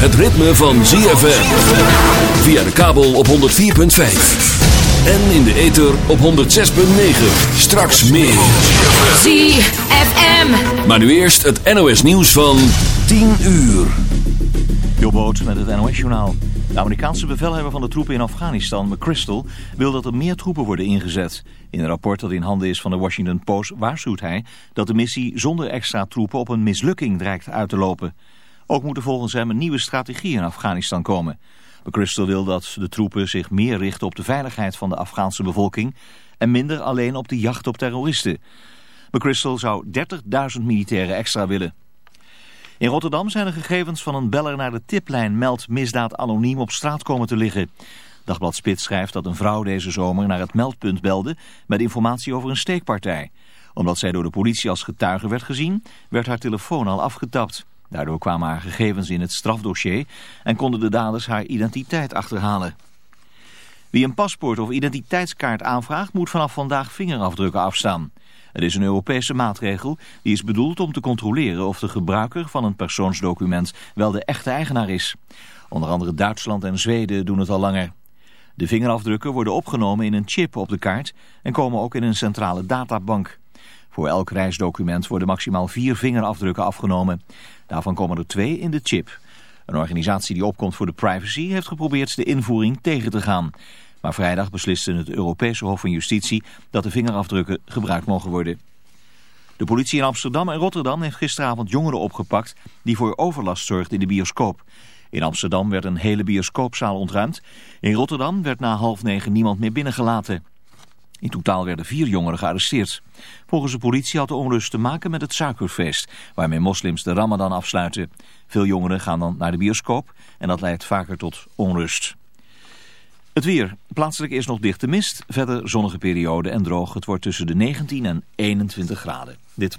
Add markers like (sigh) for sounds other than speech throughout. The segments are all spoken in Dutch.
Het ritme van ZFM. Via de kabel op 104.5. En in de ether op 106.9. Straks meer. ZFM. Maar nu eerst het NOS nieuws van 10 uur. Jobboot met het NOS journaal. De Amerikaanse bevelhebber van de troepen in Afghanistan, McChrystal, wil dat er meer troepen worden ingezet. In een rapport dat in handen is van de Washington Post waarschuwt hij dat de missie zonder extra troepen op een mislukking dreigt uit te lopen. Ook moet er volgens hem een nieuwe strategie in Afghanistan komen. McChrystal wil dat de troepen zich meer richten op de veiligheid van de Afghaanse bevolking en minder alleen op de jacht op terroristen. McChrystal zou 30.000 militairen extra willen. In Rotterdam zijn de gegevens van een beller naar de tiplijn meldt misdaad anoniem op straat komen te liggen. Dagblad Spits schrijft dat een vrouw deze zomer naar het meldpunt belde met informatie over een steekpartij. Omdat zij door de politie als getuige werd gezien, werd haar telefoon al afgetapt. Daardoor kwamen haar gegevens in het strafdossier en konden de daders haar identiteit achterhalen. Wie een paspoort of identiteitskaart aanvraagt moet vanaf vandaag vingerafdrukken afstaan. Het is een Europese maatregel die is bedoeld om te controleren of de gebruiker van een persoonsdocument wel de echte eigenaar is. Onder andere Duitsland en Zweden doen het al langer. De vingerafdrukken worden opgenomen in een chip op de kaart en komen ook in een centrale databank. Voor elk reisdocument worden maximaal vier vingerafdrukken afgenomen. Daarvan komen er twee in de chip. Een organisatie die opkomt voor de privacy heeft geprobeerd de invoering tegen te gaan. Maar vrijdag besliste het Europese Hof van Justitie dat de vingerafdrukken gebruikt mogen worden. De politie in Amsterdam en Rotterdam heeft gisteravond jongeren opgepakt die voor overlast zorgden in de bioscoop. In Amsterdam werd een hele bioscoopzaal ontruimd. In Rotterdam werd na half negen niemand meer binnengelaten. In totaal werden vier jongeren gearresteerd. Volgens de politie had de onrust te maken met het suikerfeest, waarmee moslims de ramadan afsluiten. Veel jongeren gaan dan naar de bioscoop en dat leidt vaker tot onrust. Het weer. Plaatselijk is nog dichte mist. Verder zonnige periode en droog. Het wordt tussen de 19 en 21 graden. Dit.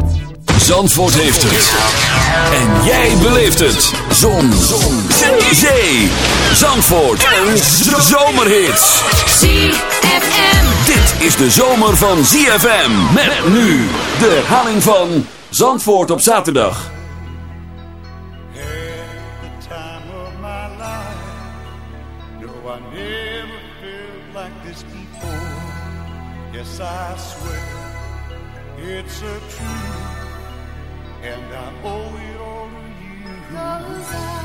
Zandvoort heeft het. En jij beleeft het. Zon. Zon. Zee. Zandvoort. Een zomerhit. ZFM. Dit is de zomer van ZFM. Met nu de herhaling van Zandvoort op zaterdag. the time of my life. No, I never felt like this before. Yes, I swear it's a truth, and I owe it all to you.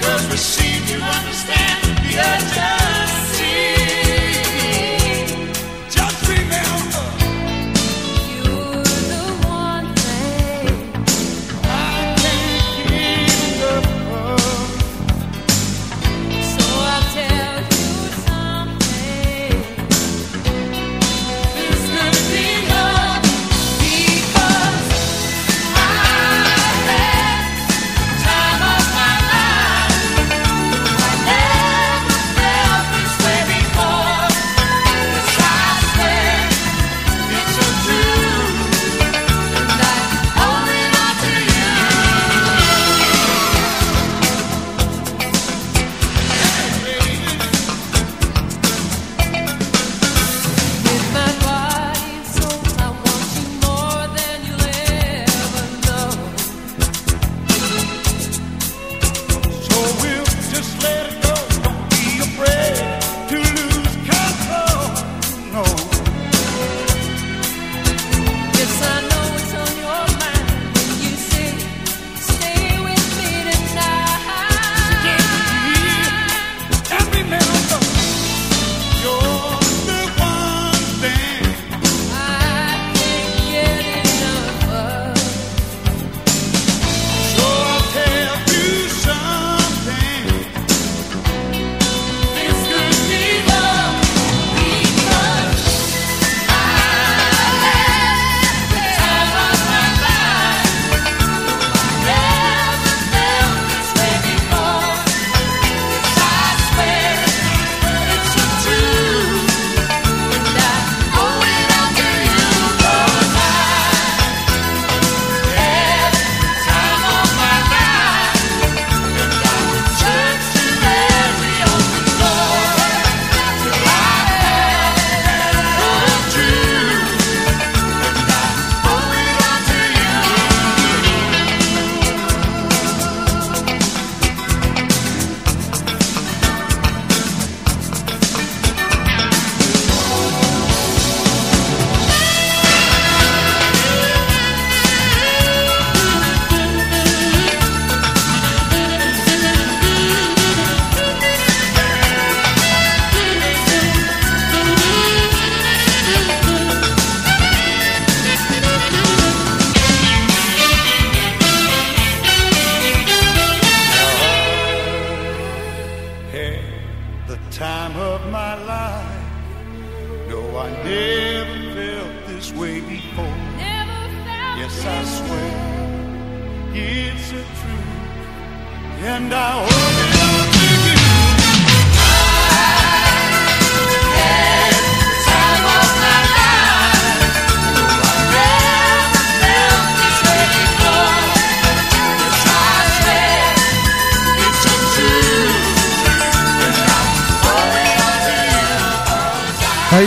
'Cause we seem to understand the urgency.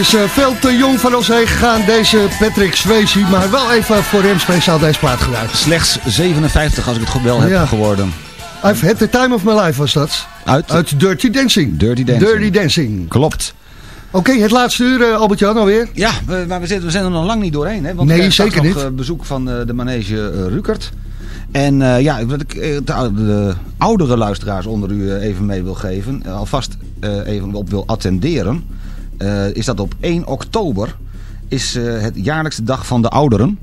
Is eh, veel te jong van ons heen gegaan, deze Patrick Swayze. Maar wel even voor hem speciaal deze plaat gedaan. Slechts 57 als ik het goed wel heb Ja. geworden. I've had the time of my life was dat. Uit, Uit Dirty Dancing. Dirty Dancing. Dirty Dancing. Klopt. Oké, het laatste uur, eh, Albert-Jan alweer. Ja, we, maar we, zitten, we zijn er nog lang niet doorheen. Hè? Want Nee, we krijgen zeker nog niet. eh, bezoek van eh, de manege eh, Rukert. En eh, ja, wat ik eh, de, de oudere luisteraars onder u eh, even mee wil geven. eh, alvast eh, even op wil attenderen. Eh, is dat op 1 oktober is eh, het jaarlijkse dag van de ouderen.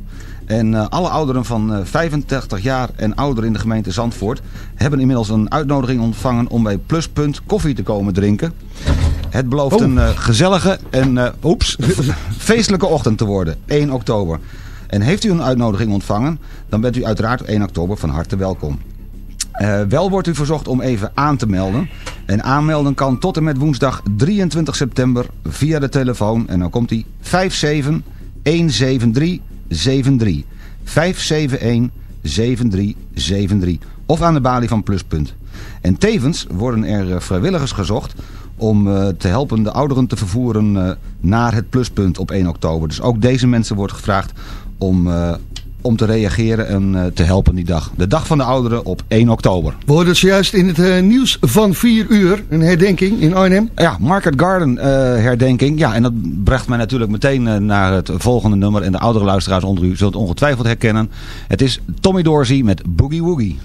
En eh, alle ouderen van eh 85 jaar en ouder in de gemeente Zandvoort... hebben inmiddels een uitnodiging ontvangen om bij Pluspunt koffie te komen drinken. Het belooft Oh. een gezellige en oeps, (laughs) feestelijke ochtend te worden, 1 oktober. En heeft u een uitnodiging ontvangen, dan bent u uiteraard op 1 oktober van harte welkom. Wel wordt u verzocht om even aan te melden. En aanmelden kan tot en met woensdag 23 september via de telefoon. En dan komt hij 57 173 73. 571 7373. Of aan de balie van Pluspunt. En tevens worden er eh, vrijwilligers gezocht om eh, te helpen de ouderen te vervoeren eh, naar het pluspunt op 1 oktober. Dus ook deze mensen wordt gevraagd om, om te reageren en eh, te helpen die dag. De dag van de ouderen op 1 oktober. We hoorden zojuist in het eh, nieuws van 4 uur een herdenking in Arnhem. Ja, Market Garden eh, herdenking. Ja, en dat bracht mij natuurlijk meteen naar het volgende nummer. En de oudere luisteraars onder u het ongetwijfeld herkennen. Het is Tommy Dorsey met Boogie Woogie.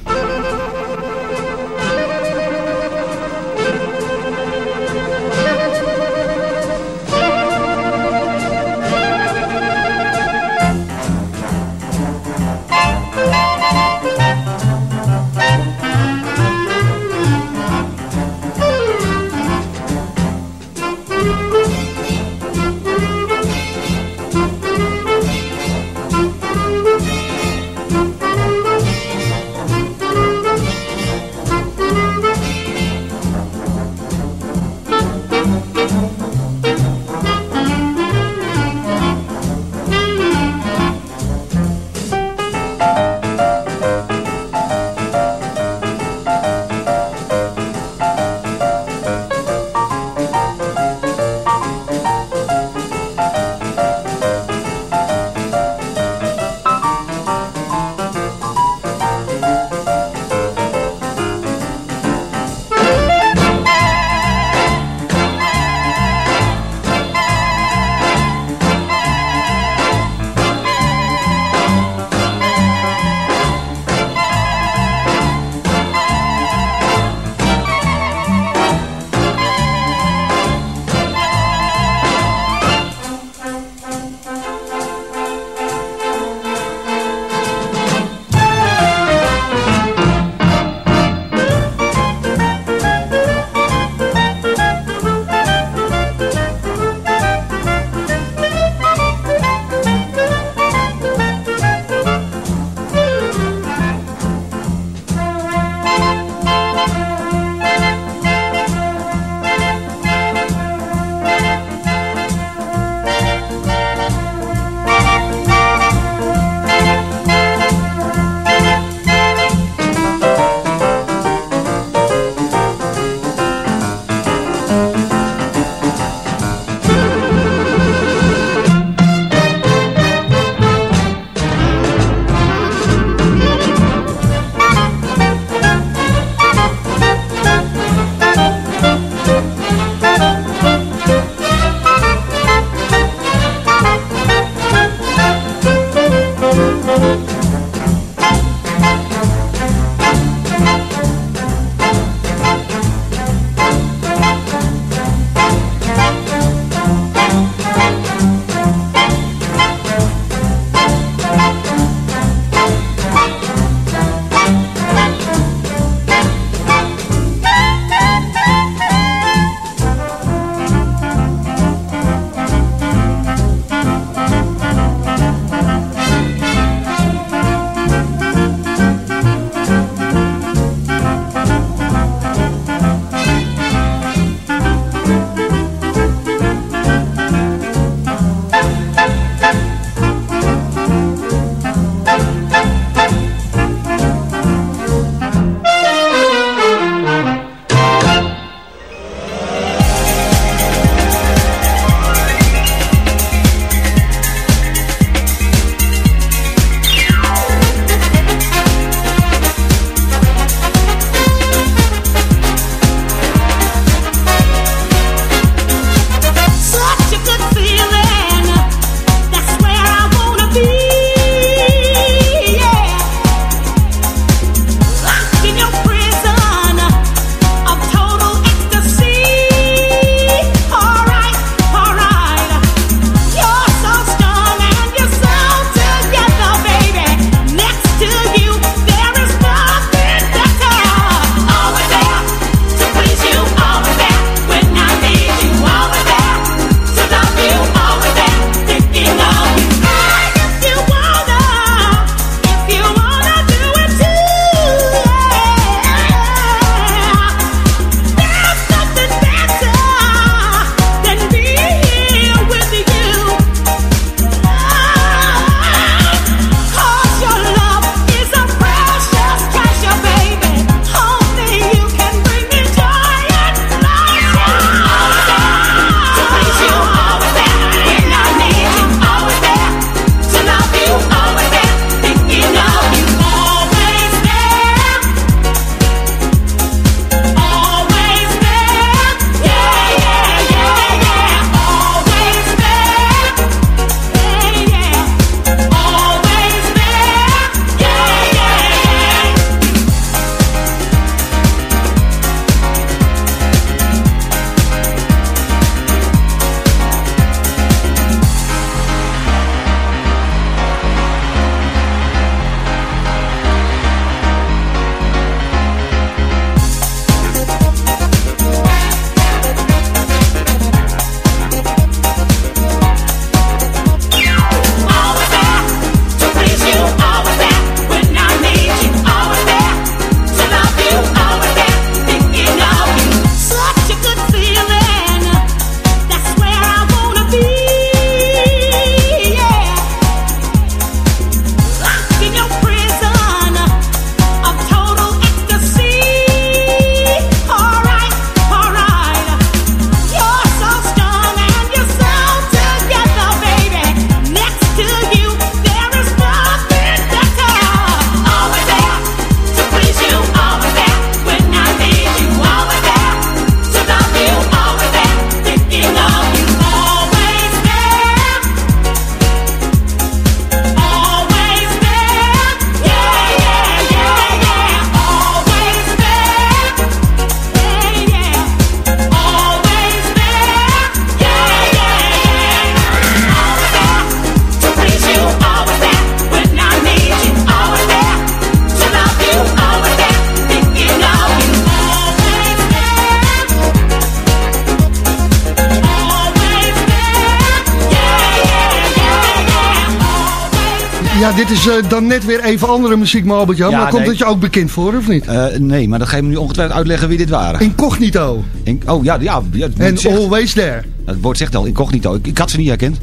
Ja, dit is eh, dan net weer even andere muziek, maar Albert-Jan. Ja, maar komt nee. het je ook bekend voor, of niet? Eh, nee, maar dat ga je me nu ongetwijfeld uitleggen wie dit waren. Incognito. In- oh ja, ja, En Always There. het woord zegt al, incognito. Ik, ik had ze niet herkend.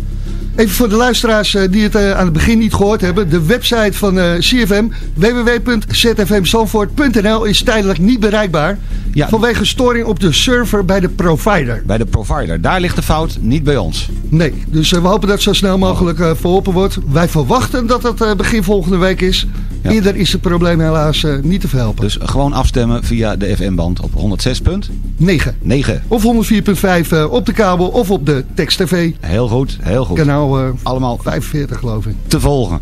Even voor de luisteraars eh, die het eh, aan het begin niet gehoord hebben. De website van eh, CFM, www.zfmzandvoort.nl, is tijdelijk niet bereikbaar. Ja. Vanwege storing op de server bij de provider. Bij de provider. Daar ligt de fout, niet bij ons. Nee, dus we hopen dat het zo snel mogelijk verholpen wordt. Wij verwachten dat het begin volgende week is. Ja. Eerder is het probleem helaas niet te verhelpen. Dus gewoon afstemmen via de FM-band op 106.9. 9. Of 104.5 eh, op de kabel of op de tekst TV. Heel goed, heel goed. Kanaal eh, Allemaal 45 geloof ik. te volgen.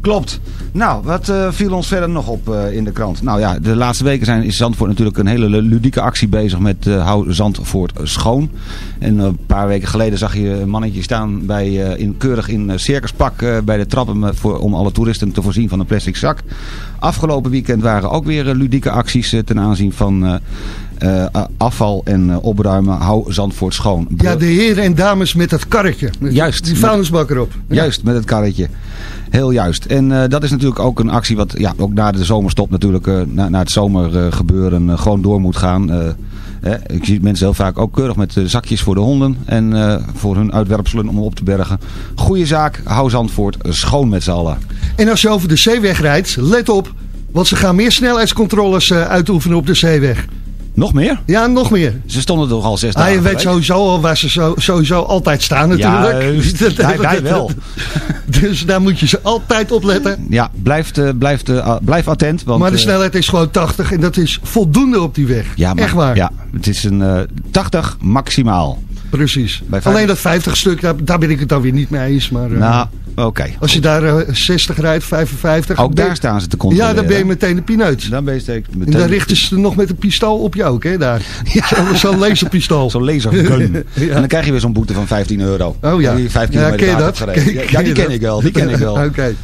Klopt. Nou, wat eh, viel ons verder nog op eh, in de krant? Nou ja, de laatste weken zijn, is Zandvoort natuurlijk een hele ludieke actie bezig met eh, Hou Zandvoort schoon. En eh, een paar weken geleden zag je een mannetje staan bij, eh, in, keurig in eh, circuspak eh, bij de trappen eh, voor, om alle toeristen te voorzien van een plastic zak. Afgelopen weekend waren ook weer eh, ludieke acties eh, ten aanzien van eh, afval en eh, opruimen. Hou Zandvoort schoon. Ja, de heren en dames met dat karretje. Met Juist. Die vuilnisbak erop. Ja. Juist, met het karretje. Heel juist. En eh, dat is natuurlijk ook een actie wat ja, ook na de zomerstop natuurlijk, na, na het zomergebeuren gewoon door moet gaan. Eh, hè, ik zie mensen heel vaak ook keurig met zakjes voor de honden en voor hun uitwerpselen om op te bergen. Goeie zaak, hou Zandvoort schoon met z'n allen. En als je over de zeeweg rijdt, let op. Want ze gaan meer snelheidscontroles uitoefenen op de zeeweg. Nog meer? Ja, nog meer. Ze stonden toch al zes Ah, dagen je weet sowieso al waar ze zo, sowieso altijd staan natuurlijk. Ja, (laughs) eh, wij- wij wel. (laughs) Dus daar moet je ze altijd op letten. Ja, blijf, eh, blijf, eh, blijf attent. Want, maar de eh, snelheid is gewoon 80 en dat is voldoende op die weg. ja, maar- Echt waar. Ja, het is een eh 80 maximaal. Precies. Alleen dat 50 stuk, daar, daar ben ik het dan weer niet mee eens. Maar eh, Nou, oké. als je daar eh, 60 rijdt, 55... Ook daar staan ze te controleren. Ja, dan ben je meteen de pineut. Dan ben je steeds En meteen... dan richten ze nog met een pistool op je ook, hè, daar. Zo'n zo laserpistool. Zo'n lasergun. (laughs) Ja. En dan krijg je weer zo'n boete van 15 euro. Oh ja. Die 5 Ja, ken je dat? Ken- Ja, die ken dat? ik wel. Die ken ik wel. (laughs) Oké.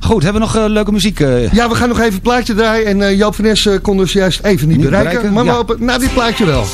Goed, hebben we nog eh, leuke muziek? eh? Ja, we gaan nog even een plaatje draaien. En eh Joop van Nes eh, kon dus juist even niet, Niet bereiken. bereiken, Maar we ja. hopen na dit plaatje wel.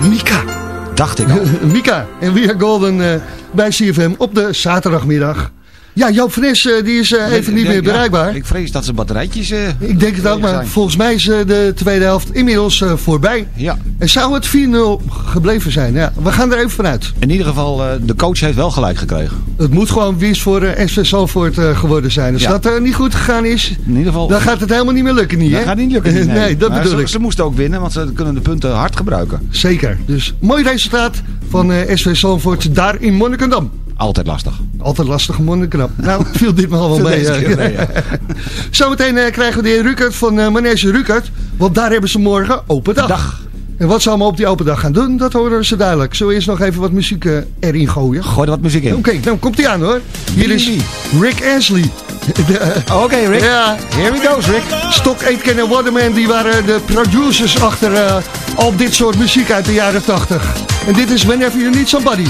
Mika. Dacht ik al. (laughs) Mika en We Are Golden eh, bij CFM op de zaterdagmiddag. Ja, Joop Fres eh, die is eh, even niet meer ja, bereikbaar. ik vrees dat ze batterijtjes... eh, Ik denk het ook, maar zijn. volgens mij is de tweede helft inmiddels voorbij. Ja, En zou het 4-0 gebleven zijn? Ja, we gaan er even vanuit. in ieder geval, de coach heeft wel gelijk gekregen. Het moet gewoon winst voor SV Zalvoort eh, geworden zijn. Als Ja. dat eh, niet goed gegaan is, In ieder geval... dan gaat het helemaal niet meer lukken, niet dat hè? gaat niet lukken. (laughs) nee, dat Maar bedoel ze, ik. Ze moesten ook winnen, want ze kunnen de punten hard gebruiken. Zeker. Dus mooi resultaat van SV Zalvoort daar in Monnikendam. Altijd lastig. Altijd lastige Monnikendam. (laughs) Nou, viel dit maar wel Viel mee. ja. (laughs) Zometeen eh, krijgen we de heer Rukert van eh Manege Rukert. Want daar hebben ze morgen open dag. Dag. En wat ze allemaal op die open dag gaan doen, dat horen ze duidelijk. Zullen we eerst nog even wat muziek eh, erin gooien? Gooi er wat muziek in. Oké, dan komt hij aan hoor. Hier is? Rick Ashley. Oké, Rick. Ja, Here we go, Rick. Stock Aitken en Waterman, die waren de producers achter al dit soort muziek uit de jaren 80. En dit is Whenever You Need Somebody.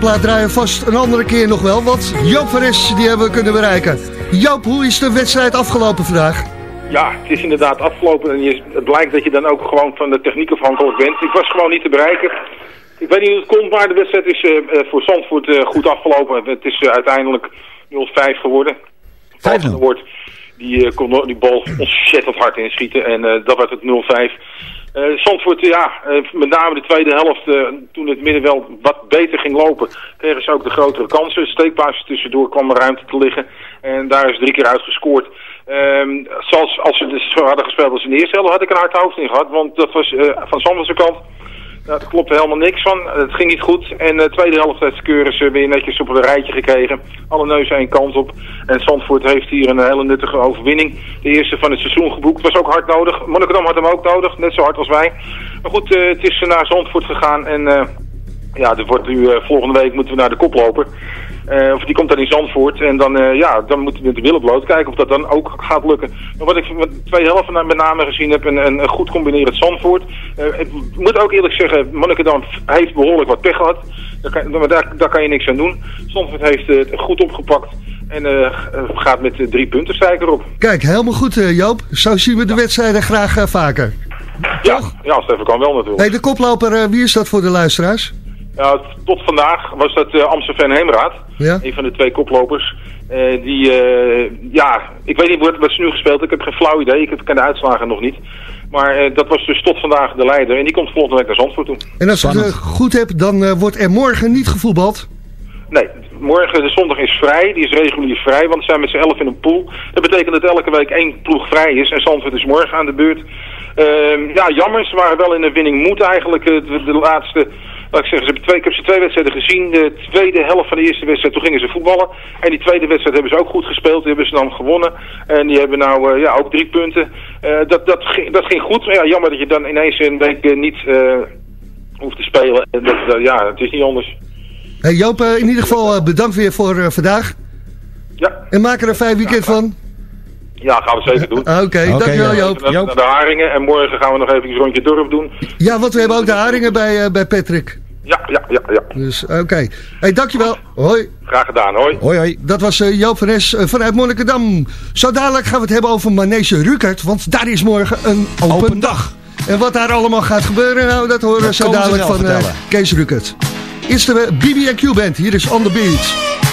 Plaat draaien vast een andere keer nog wel, want Joop van Es, die hebben we kunnen bereiken. Joop, hoe is de wedstrijd afgelopen vandaag? Ja, het is inderdaad afgelopen en je, het blijkt dat je dan ook gewoon van de techniek afhankelijk bent. Ik was gewoon niet te bereiken. Ik weet niet hoe het komt, maar de wedstrijd is eh, eh, voor Zandvoort eh, goed afgelopen. Het is uiteindelijk 0-5 geworden. 5-0. Wordt, die kon die bal ontzettend hard inschieten en eh, dat werd het 0-5. Eh Zandvoort, ja, eh, met name de tweede helft, eh, toen het midden wel wat beter ging lopen, kregen ze ook de grotere kansen. Steekpaasjes tussendoor kwam er ruimte te liggen en daar is drie keer uitgescoord. Ehm zoals als ze dus zo hadden gespeeld als in de eerste helft, had ik een hard hoofd in gehad, want dat was eh, van Zandvoortse kant. Nou, daar klopte helemaal niks van. Het ging niet goed. En de tweede helft heeft Keuris weer netjes op een rijtje gekregen. Alle neuzen één kant op. En Zandvoort heeft hier een hele nuttige overwinning. De eerste van het seizoen geboekt. Was ook hard nodig. Monnikendam had hem ook nodig. Net zo hard als wij. Maar goed, eh, het is naar Zandvoort gegaan. En eh, ja, er wordt nu, eh, volgende week moeten we naar de koploper. Eh, of die komt dan in Zandvoort. En dan, eh, ja, dan moeten we met de willen bloot kijken of dat dan ook gaat lukken. Maar wat ik van twee helften met name gezien heb, een, een, goed combinerend Zandvoort. Eh, ik moet ook eerlijk zeggen, Monnikendam heeft behoorlijk wat pech gehad. Daar kan, maar daar, daar kan je niks aan doen. Zandvoort heeft het goed opgepakt. En gaat met drie punten stijger op. Kijk, helemaal goed Joop. Zo zien we de wedstrijden graag vaker. Ja, ja, als het even kan wel natuurlijk. Hey, de koploper, wie is dat voor de luisteraars? Ja, tot vandaag was dat eh, Amstelveen Heemraad. Ja? Een van de twee koplopers. Eh, die, eh, ja, ik weet niet wat, wat ze nu gespeeld. Ik heb geen flauw idee. Ik heb- ken de uitslagen nog niet. Maar eh, dat was dus tot vandaag de leider. En die komt volgende week naar Zandvoort toe. En als ik het goed heb, dan eh, wordt er morgen niet gevoetbald. Nee, morgen de zondag is vrij. Die is regulier vrij, want we zijn met z'n elf in een pool. Dat betekent dat elke week één ploeg vrij is. En Zandvoort is morgen aan de beurt. Ehm, ja, jammer. Ze waren wel in een winning moed eigenlijk. De, de laatste, laat ik zeggen, ze hebben twee, ik heb ze twee wedstrijden gezien. De tweede helft van de eerste wedstrijd, toen gingen ze voetballen. En die tweede wedstrijd hebben ze ook goed gespeeld. Die hebben ze dan gewonnen. En die hebben nou eh, ja, ook drie punten. Eh, dat, dat, ging, dat ging goed. Maar ja, jammer dat je dan ineens een week eh, niet eh, hoeft te spelen. En dat, ja, het is niet anders. Hey, Joop, in ieder geval bedankt weer voor vandaag. Ja. En maak er een fijn weekend van. Ja, gaan we zeker doen. Ah, Oké, dankjewel Joop. Naar, naar de Haringen en morgen gaan we nog even een rondje dorp doen. Ja, want we hebben ook de haringen bij, bij Patrick. Ja, ja, ja, ja. Dus oké. Hey, dankjewel. Hoi. Graag gedaan, hoi. Hoi, hoi. Dat was eh, Joop van Es eh, vanuit Monnikendam. Zo dadelijk gaan we het hebben over Manege Rukert, want daar is morgen een open, Open dag. En wat daar allemaal gaat gebeuren, nou, dat horen we zo dadelijk van eh. Kees Rukert. Eerst de BB&Q Band, hier is On The Beat.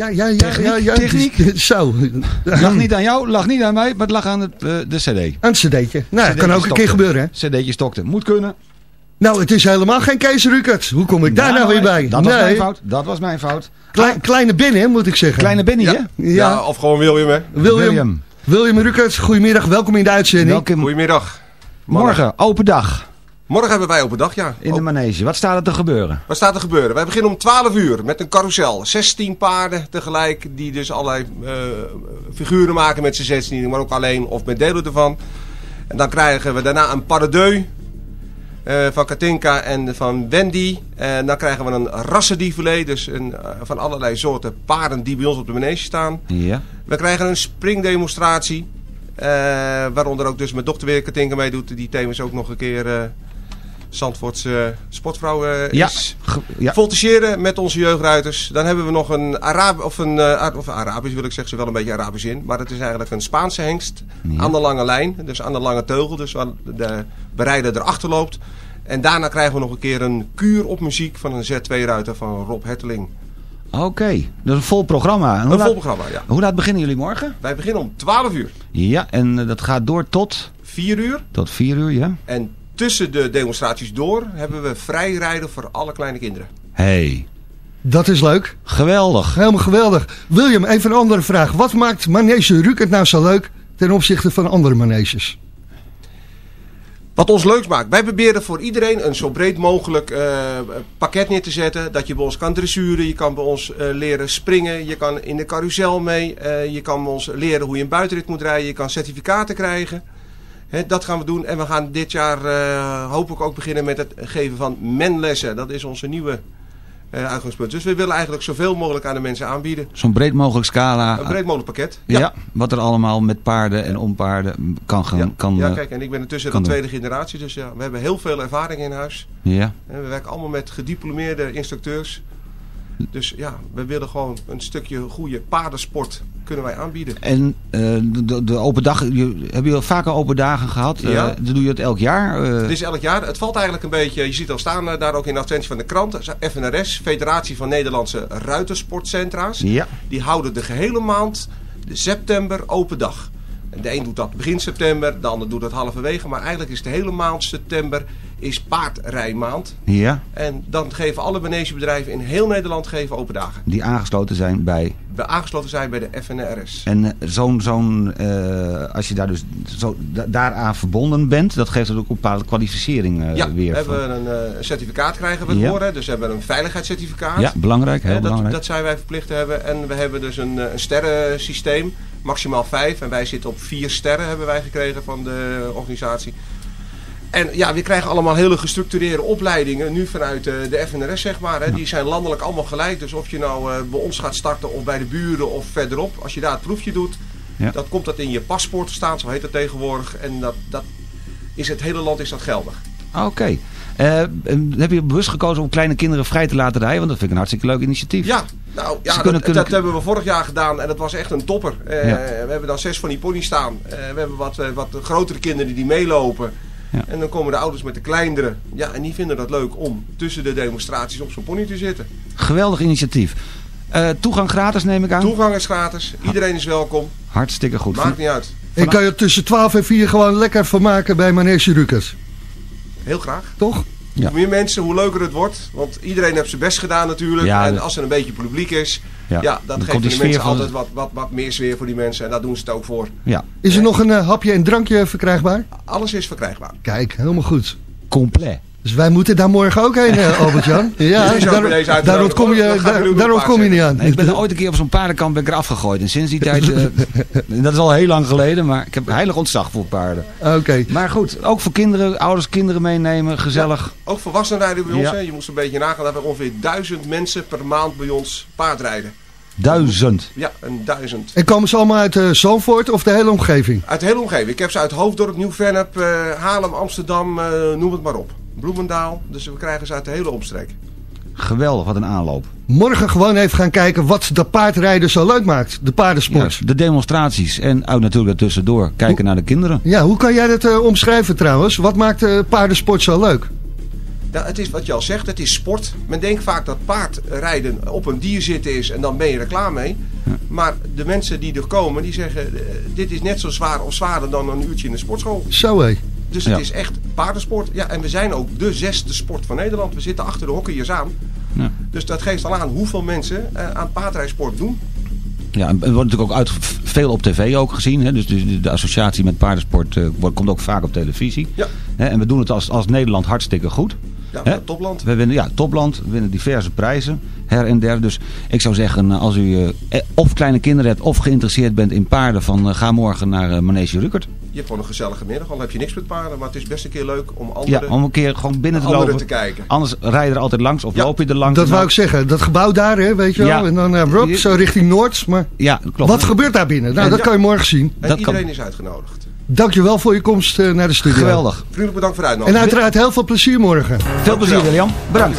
Ja, ja, ja. Techniek, ja, ja. techniek. (laughs) Zo. Lag niet aan jou, lag niet aan mij, maar het lag aan het, eh, de cd. Aan het cd'tje. Nou, dat kan ook een keer gebeuren, hè? cd'tje stokte. Moet kunnen. Nou, het is helemaal geen Kees Rukert. Hoe kom ik daar nou, weer bij? Dat was nee. mijn fout. Dat was mijn fout. Klei- kleine binnen, moet ik zeggen. Kleine Benny, hè? Ja. Ja, of gewoon William, hè? William, William. William Rukert, goedemiddag. Welkom in de uitzending. Welke Goedemiddag. morgen, open dag. Morgen hebben wij open dag, ja. In de manege. Wat staat er te gebeuren? Wat staat er gebeuren? Wij beginnen om 12 uur met een carousel. 16 paarden tegelijk, die dus allerlei eh, figuren maken met z'n 16, maar ook alleen of met delen ervan. En dan krijgen we daarna een paradeu eh, van Katinka en van Wendy. En dan krijgen we een rassendievelet, dus een, eh, van allerlei soorten paarden die bij ons op de manege staan. Ja. We krijgen een springdemonstratie. waaronder ook dus mijn dochter weer Katinka meedoet. Die thema ook nog een keer eh Zandvoorts eh, sportvrouw eh, Ja. is. Ja. Voltigeren met onze jeugdruiters. Dan hebben we nog een Arab of een eh, of Arabisch wil ik zeggen, ze wel een beetje Arabisch in. Maar het is eigenlijk een Spaanse hengst aan de lange lijn. Dus aan de lange teugel. Dus waar de bereider erachter loopt. En daarna krijgen we nog een keer een kuur op muziek van een Z2-ruiter van Rob Herteling. Oké, dat is een vol programma. Een laat- vol programma, ja. Hoe laat beginnen jullie morgen? Wij beginnen om 12 uur. Ja, en dat gaat door tot, 4 uur. tot 4 uur, ja? En tussen de demonstraties door hebben we vrij rijden voor alle kleine kinderen. hey, Dat is leuk. geweldig. Helemaal geweldig. William, even een andere vraag. Wat maakt Manege Rukert nou zo leuk ten opzichte van andere maneges? Wat ons leuks maakt. Wij proberen voor iedereen een zo breed mogelijk eh, pakket neer te zetten. Dat je bij ons kan dressuren, je kan bij ons eh, leren springen, je kan in de carousel mee. eh, je kan bij ons leren hoe je een buitenrit moet rijden, je kan certificaten krijgen. Dat gaan we doen. En we gaan dit jaar eh, hopelijk ook beginnen met het geven van menlessen. Dat is onze nieuwe eh, uitgangspunt. Dus we willen eigenlijk zoveel mogelijk aan de mensen aanbieden. Zo'n breed mogelijk scala. Een breed mogelijk pakket. ja. wat er allemaal met paarden en onpaarden kan gaan. Ja, kan, ja, eh, kijk, en ik ben intussen de doen. tweede generatie, dus ja, we hebben heel veel ervaring in huis. ja. En we werken allemaal met gediplomeerde instructeurs. Dus ja, we willen gewoon een stukje goede paardensport kunnen wij aanbieden. En eh, de, de, open dag, je, heb je al vaker open dagen gehad? Eh, Ja. doe je het elk jaar? Eh, Het is elk jaar, het valt eigenlijk een beetje, je ziet al staan daar ook in de advertentie van de krant, FNRS, Federatie van Nederlandse Ruitersportcentra's. Ja. Die houden de gehele maand de september open dag. De een doet dat begin september, de ander doet dat halverwege. Maar eigenlijk is de hele maand september is paardrijmaand. ja, En dan geven alle manegebedrijven in heel Nederland geven open dagen. die aangesloten zijn bij. We aangesloten zijn bij de FNRS. En eh, zo'n, zo'n eh, als je daar dus zo, da- daaraan verbonden bent, dat geeft ook een bepaalde kwalificering eh, Ja, weer. we voor- hebben een certificaat krijgen we het Ja. horen. Dus we hebben een veiligheidscertificaat. ja, belangrijk, heel Hè, dat, belangrijk. dat zijn wij verplicht te hebben. En we hebben dus een, een sterrensysteem. Maximaal vijf. En wij zitten op vier sterren hebben wij gekregen van de organisatie. En ja, we krijgen allemaal hele gestructureerde opleidingen. Nu vanuit eh, de FNRS zeg maar. Hè. Die zijn landelijk allemaal gelijk. Dus of je nou eh, bij ons gaat starten of bij de buren of verderop. Als je daar het proefje doet. Ja. Dan komt dat in je paspoort te staan. Zo heet dat tegenwoordig. En dat, dat is het hele land is dat geldig. Oké. Eh, heb je bewust gekozen om kleine kinderen vrij te laten rijden? Want dat vind ik een hartstikke leuk initiatief. Ja, nou, ja dat, kunnen- dat hebben we vorig jaar gedaan en dat was echt een topper. Ja. We hebben dan zes van die pony staan. We hebben wat, wat grotere kinderen die meelopen. Ja. En dan komen de ouders met de kleinere. Ja, en die vinden dat leuk om tussen de demonstraties op zo'n pony te zitten. Geweldig initiatief. Eh, toegang gratis neem ik aan? Toegang is gratis. Iedereen is welkom. Hartstikke goed. Maakt niet uit. Ik kan je tussen 12 en 4 gewoon lekker vermaken bij Manege Rukert. Heel graag. Toch? Ja. Hoe meer mensen, hoe leuker het wordt. Want iedereen heeft zijn best gedaan natuurlijk. Ja, en als er een beetje publiek is, Ja. dat geeft die mensen van- altijd wat, wat, wat meer sfeer voor die mensen. En daar doen ze het ook voor. Ja, Is er nog een eh, hapje en drankje verkrijgbaar? Alles is verkrijgbaar. Kijk, helemaal goed. compleet. Dus wij moeten daar morgen ook heen, eh, Albert-Jan. (laughs) Ja, daar, bij deze daar uitgenodigd, ontkom je, daar, op ontkom je niet aan. Nee, ik ben ooit een keer op zo'n paardenkamp ben ik eraf gegooid. En sinds die tijd, (laughs) eh, dat is al heel lang geleden, maar ik heb heilig ontzag voor paarden. Oké. Maar goed, ook voor kinderen, ouders kinderen meenemen, gezellig. Ook volwassenen rijden bij ons. Ja. Hè. Je moest een beetje nagaan dat we ongeveer duizend mensen per maand bij ons paardrijden. Duizend. Ja, een duizend. En komen ze allemaal uit eh Zandvoort of de hele omgeving? Uit de hele omgeving. Ik heb ze uit Hoofddorp, Nieuw-Vennep, eh, Haarlem, Amsterdam, eh, noem het maar op. Bloemendaal. Dus we krijgen ze uit de hele omstreek. Geweldig, wat een aanloop. Morgen gewoon even gaan kijken wat de paardrijden zo leuk maakt. De paardensport. Juist, de demonstraties en ook natuurlijk tussendoor kijken naar de kinderen. Ja, hoe kan jij dat eh, omschrijven trouwens? Wat maakt de paardensport zo leuk? Ja, het is wat je al zegt, het is sport. Men denkt vaak dat paardrijden op een dier zitten is en dan ben je er klaar mee. Maar de mensen die er komen, die zeggen, eh, dit is net zo zwaar of zwaarder dan een uurtje in de sportschool. Zo hé. Dus het Ja. is echt paardensport. Ja, en we zijn ook de zesde sport van Nederland. We zitten achter de hockeyers aan. Ja. Dus dat geeft al aan hoeveel mensen eh, aan paardrijsport doen. Ja, en wordt natuurlijk ook uit, veel op tv ook gezien. Hè? Dus de, de associatie met paardensport eh, wordt- komt ook vaak op televisie. Ja. Hè? En we doen het als, als Nederland hartstikke goed. Ja, topland. We winnen, ja, topland. We winnen diverse prijzen. Her en der. Dus ik zou zeggen, eh, als u eh, of kleine kinderen hebt of geïnteresseerd bent in paarden, van, eh, ga morgen naar eh, Manege Ruckert. Je hebt gewoon een gezellige middag, al heb je niks met paarden. Maar het is best een keer leuk om anderen, Ja, om een keer gewoon binnen te lopen. te kijken. Anders rij je er altijd langs of Ja, loop je er langs. Dat wou ik zeggen. Dat gebouw daar, hè, weet je wel. Ja. En dan eh, Rob, zo richting Noord. Maar Ja, klopt. wat gebeurt daar binnen? Nou, En- dat ja. kan je morgen zien. En Dat iedereen kan. is uitgenodigd. Dankjewel voor je komst eh, naar de studio. Geweldig. Vriendelijk bedankt voor de En uitnodiging. uiteraard heel veel plezier morgen. Veel plezier William. Bedankt.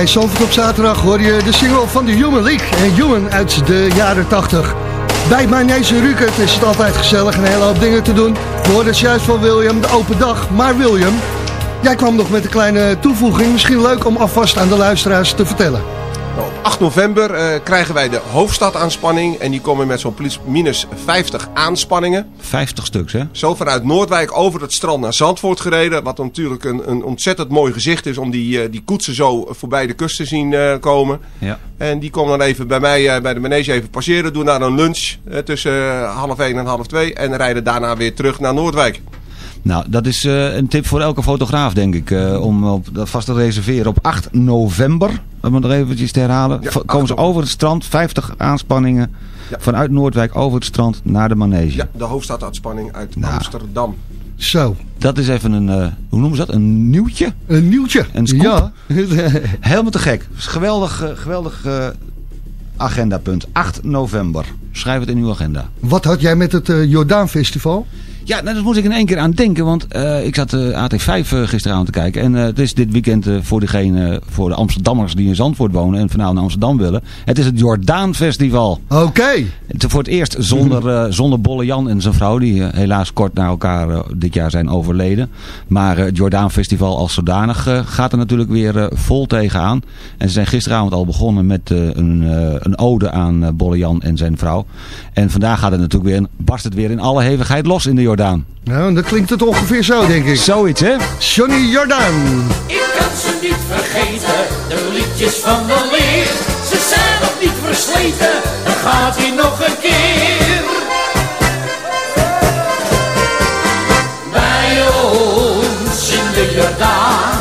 Bij op zaterdag hoor je de single van de Human League. En Human uit de jaren 80. Bij Magnese Rukert is het altijd gezellig een hele hoop dingen te doen. We hoorden het juist van William, de open dag. Maar William, jij kwam nog met een kleine toevoeging. Misschien leuk om alvast aan de luisteraars te vertellen. Op 8 november eh, krijgen wij de hoofdstadaanspanning. En die komen met zo'n plus minus 50 aanspanningen. 50 stuks, hè? Zo vanuit Noordwijk over het strand naar Zandvoort gereden. Wat natuurlijk een, een ontzettend mooi gezicht is om die, eh, die koetsen zo voorbij de kust te zien eh, komen. Ja. En die komen dan even bij mij bij de manege even passeren. Doen daar een lunch tussen half 1 en half 2. En rijden daarna weer terug naar Noordwijk. Nou, dat is een tip voor elke fotograaf, denk ik. om op, dat vast te reserveren. Op 8 november, om het nog eventjes te herhalen, Ja, komen ze 8 over het strand. 50 aanspanningen Ja. vanuit Noordwijk over het strand naar de manege. Ja, de hoofdstadaanspanning uit Nou. Amsterdam. Zo, Dat is even een, eh, hoe noemen ze dat? Een nieuwtje? een nieuwtje. Een scoop. Ja. (laughs) Helemaal te gek. Geweldig, eh, geweldig eh, agendapunt. 8 november. Schrijf het in uw agenda. Wat had jij met het eh, Jordaan Festival? Ja, nou, daar moest ik in één keer aan denken. Want eh, ik zat eh, AT5 eh, gisteravond te kijken. En het is dit weekend voor, degene, voor de Amsterdammers die in Zandvoort wonen. En vanavond naar Amsterdam willen. Het is het Jordaan Festival. Oké. Voor het eerst zonder, zonder Bolle Jan en zijn vrouw. Die helaas kort na elkaar dit jaar zijn overleden. Maar het Jordaan Festival als zodanig gaat er natuurlijk weer vol tegenaan. En ze zijn gisteravond al begonnen met een, een ode aan Bolle Jan en zijn vrouw. En vandaag gaat het natuurlijk weer, barst het weer in alle hevigheid los in de Jordaan. Nou, dan klinkt het ongeveer zo, denk ik. Zoiets, hè? Johnny Jordaan. Ik kan ze niet vergeten, de liedjes van de leer. Ze zijn nog niet versleten, dan gaat hij nog een keer. Bij ons in de Jordaan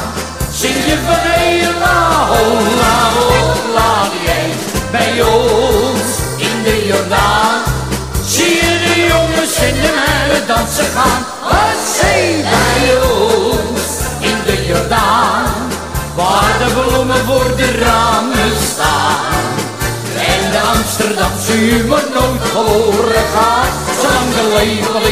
zing je van hela hola hola die Bij ons in de Jordaan dansen gaan. Wat zee bij ons in de Jordaan, waar de bloemen voor de ramen staan. En de Amsterdamse humor nooit verloren gaat, zolang de lepel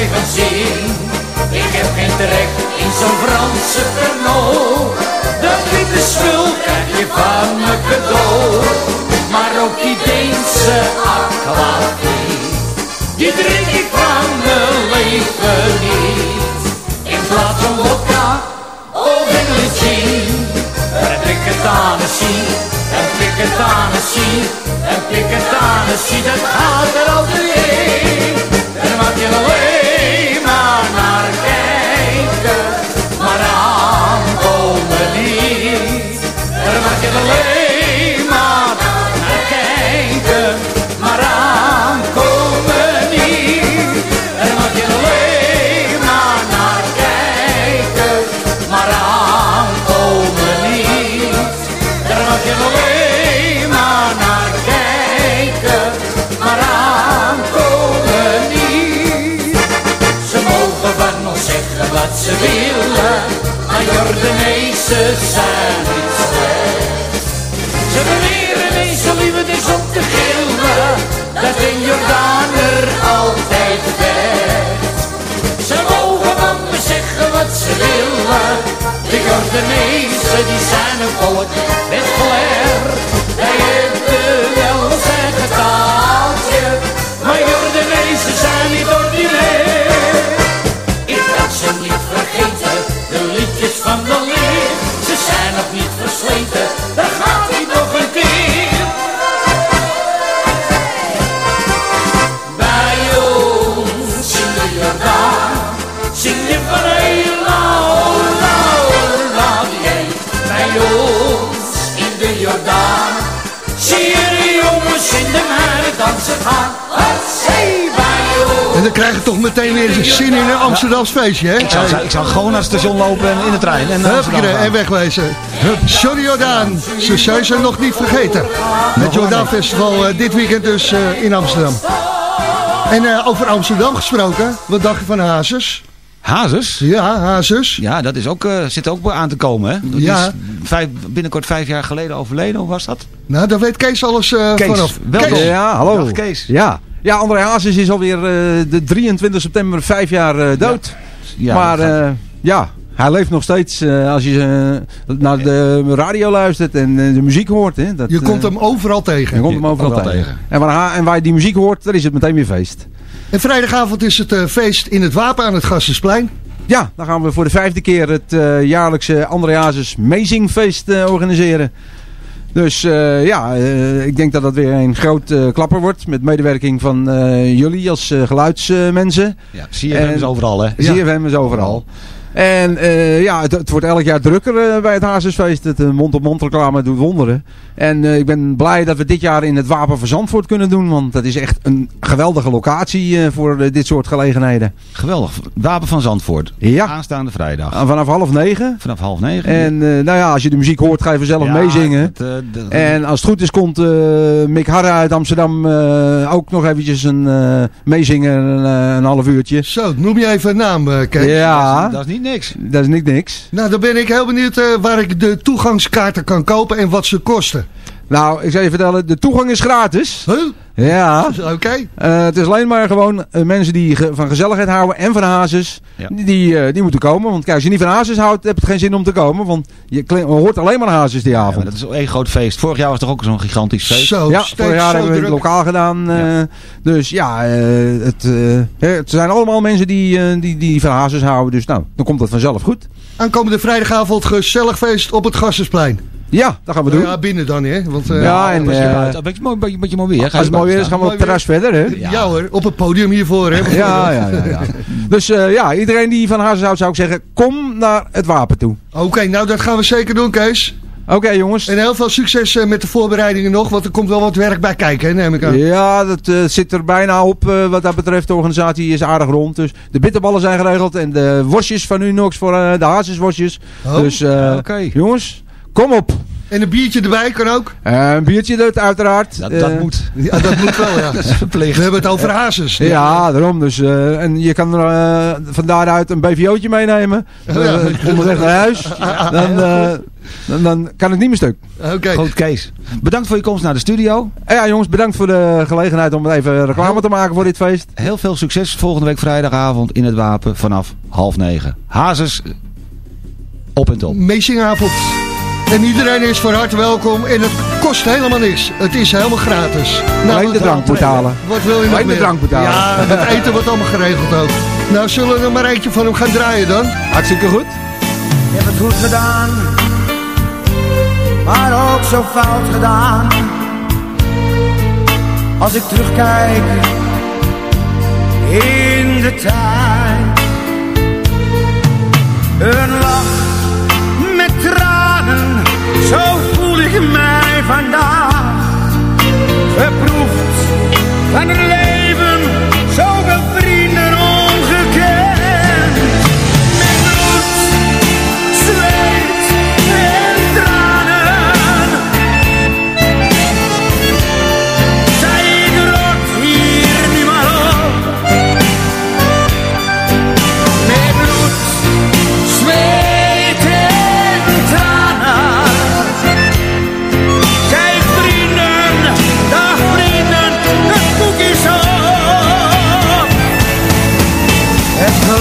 maakt je blij van zin. Ik heb geen trek in zo'n Franse Pernod. Dat witte spul krijg je van me cadeau. Maar ook die Deense aquavit, die drink ik van mijn leven niet. In plaats van vodka of English gin. Een dikke Tennessee, een dikke Tennessee, een dikke Tennessee, dat gaat er altijd in. En mag je alleen niet. Er mag je alleen maar naar kijken, maar aankomen niet. Er mag je alleen maar naar kijken, maar aankomen niet. Er mag je alleen maar naar kijken, maar aankomen niet. Ze mogen van ons zeggen wat ze willen, maar Jordanezen zijn niet slecht. Ze beweren deze liefde is om te gillen, dat een Jordaner altijd vecht. Ze mogen van me zeggen wat ze willen, de Jordanezen die zijn een volk met flair. versleten, daar gaat hij nog een keer. Bij ons in de Jordaan zing je van heel lauw, lauw, Bij ons in de Jordaan zie je de jongens in de mare dansen gaan. Dan krijg je toch meteen weer zin in een Amsterdams feestje, hè? Ik zou, ik zou gewoon naar het station lopen en in de trein. En gaan. en wegwezen. Hup, Johnny Jordaan, ze zijn ze nog niet vergeten. Het Jordaan Festival eh, dit weekend dus eh, in Amsterdam. En eh, over Amsterdam gesproken, wat dacht je van Hazes? Hazes? Ja, Hazes. Ja, dat is ook, eh, zit ook aan te komen, hè? Dat Ja. is vijf, binnenkort vijf jaar geleden overleden, hoe was dat? Nou, daar weet Kees alles eh, Kees, vanaf. welkom. Kees. Ja, hallo. Dag, Kees. Ja. Ja, André Hazes is alweer eh, de 23 september vijf jaar eh, dood. Ja, maar gaat- eh, ja, hij leeft nog steeds als je naar de radio luistert en de muziek hoort. Hè, dat, Je komt hem overal tegen. je komt hem overal overal tegen. tegen. En, waar, en waar je die muziek hoort, dan is het meteen weer feest. En vrijdagavond is het feest in het Wapen aan het Gassersplein. Ja, dan gaan we voor de vijfde keer het jaarlijkse André Hazes Amazingfeest eh, organiseren. Dus eh, ja, eh, ik denk dat dat weer een groot eh, klapper wordt. Met medewerking van jullie als geluidsmensen. Ja, CFM En- is overal, hè? ZFM is overal. En eh, ja, het, het wordt elk jaar drukker eh, bij het Hazesfeest. Het eh, mond-op-mond reclame doet wonderen. En eh, ik ben blij dat we dit jaar in het Wapen van Zandvoort kunnen doen. Want dat is echt een geweldige locatie eh, voor dit soort gelegenheden. Geweldig. Wapen van Zandvoort. Ja. Aanstaande vrijdag. Ah, Vanaf half negen. Vanaf half negen. En eh, nou ja, als je de muziek hoort, ga je vanzelf Ja, meezingen. dat, dat- En als het goed is, komt eh Mick Harra uit Amsterdam eh, ook nog eventjes een eh, meezingen, een, eh, een half uurtje. Zo, noem je even een naam, eh, Kees. Ja, dat is niet niks. dat is niet niks. Nou, dan ben ik heel benieuwd eh, waar ik de toegangskaarten kan kopen en wat ze kosten. Nou, ik zal je vertellen, de toegang is gratis. Huh? Ja. Oké. Eh, het is alleen maar gewoon eh, mensen die ge- van gezelligheid houden en van hazes, Ja. die, die, eh, die moeten komen. Want kijk, als je niet van hazes houdt, heb je geen zin om te komen. Want je hoort alleen maar hazes die Ja, avond. maar dat is één groot feest. Vorig jaar was toch ook zo'n gigantisch feest? Zo, Ja, vorig jaar hebben we het druk. lokaal gedaan. eh, Dus ja, eh, het, eh, het zijn allemaal mensen die, eh, die, die van hazes houden. Dus nou, dan komt dat vanzelf goed. Aankomende vrijdagavond gezellig feest op het Gassersplein. Ja, dat gaan we doen. Ja, binnen dan, hè? Want, eh, Ja, en, eh, buiten- een beetje, mooi- mooi weer. Als het mooi weer is, gaan we op het terras verder. Hè? ja. hoor, op het podium hiervoor, hè? Ja, ja, ja, (laughs) ja. Dus eh, ja, iedereen die van hazes houdt, zou ik zeggen, kom naar het wapen toe. Oké, nou dat gaan we zeker doen, Kees. Oké jongens. En heel veel succes eh, met de voorbereidingen nog, want er komt wel wat werk bij kijken, hè, neem ik aan. Ja, dat eh, zit er bijna op eh, wat dat betreft. De organisatie is aardig rond. Dus de bitterballen zijn geregeld en de worstjes van Unox voor eh, de hazesworstjes. Oh, dus eh, oké. jongens, kom op. En een biertje erbij kan ook. Eh, een biertje dat uiteraard. Dat, Eh, dat moet. (laughs) Ja, dat moet wel, ja. (laughs) Dat is verplicht. We hebben het over hazes. Ja, daarom. Dus, eh, en je kan er eh, van daaruit een BVO'tje meenemen. Ja. onderweg naar huis. Dan, eh, dan, dan kan het niet meer stuk. Oké. Goed, Kees. Bedankt voor je komst naar de studio. En ja, jongens, bedankt voor de gelegenheid om even reclame te maken voor dit feest. Heel veel succes volgende week vrijdagavond in het Wapen vanaf half negen. Hazes op en top. Meezingavond. En iedereen is van harte welkom en het kost helemaal niks. Het is helemaal gratis. Nou, Alleen de drank betalen. Wat wil je nog de drank betalen. Ja, (laughs) het eten wordt allemaal geregeld ook. Nou, zullen we er maar eentje van hem gaan draaien dan? Hartstikke goed. Je hebt het goed gedaan, maar ook zo fout gedaan. Als ik terugkijk in de tijd, een lach vandaag. Geproefd van leven,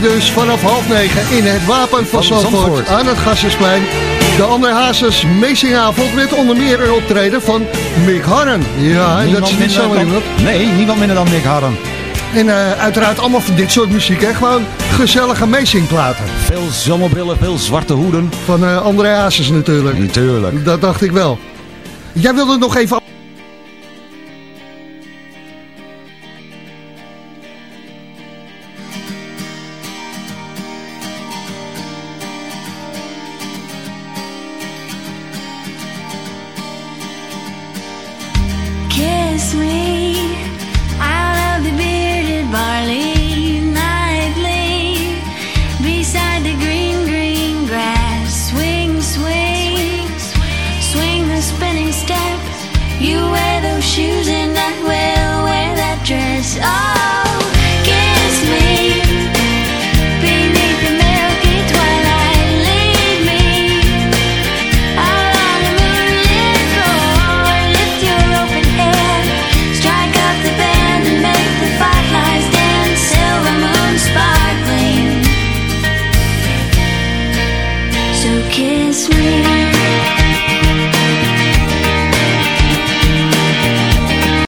Dus vanaf half negen in het Wapen van Van Zandvoort Zandvoort. aan het Gassersplein. De André Hazes Meezingavond met onder meer een optreden van Mick Harren. Ja, dat is niet zomaar dan, iemand. Nee, niemand minder dan Mick Harren. En eh, uiteraard allemaal van dit soort muziek, hè. Gewoon gezellige meezingplaten. Veel zonnebrillen, veel zwarte hoeden. Van eh André Hazes natuurlijk. Natuurlijk. Dat dacht ik wel. Jij wilde nog even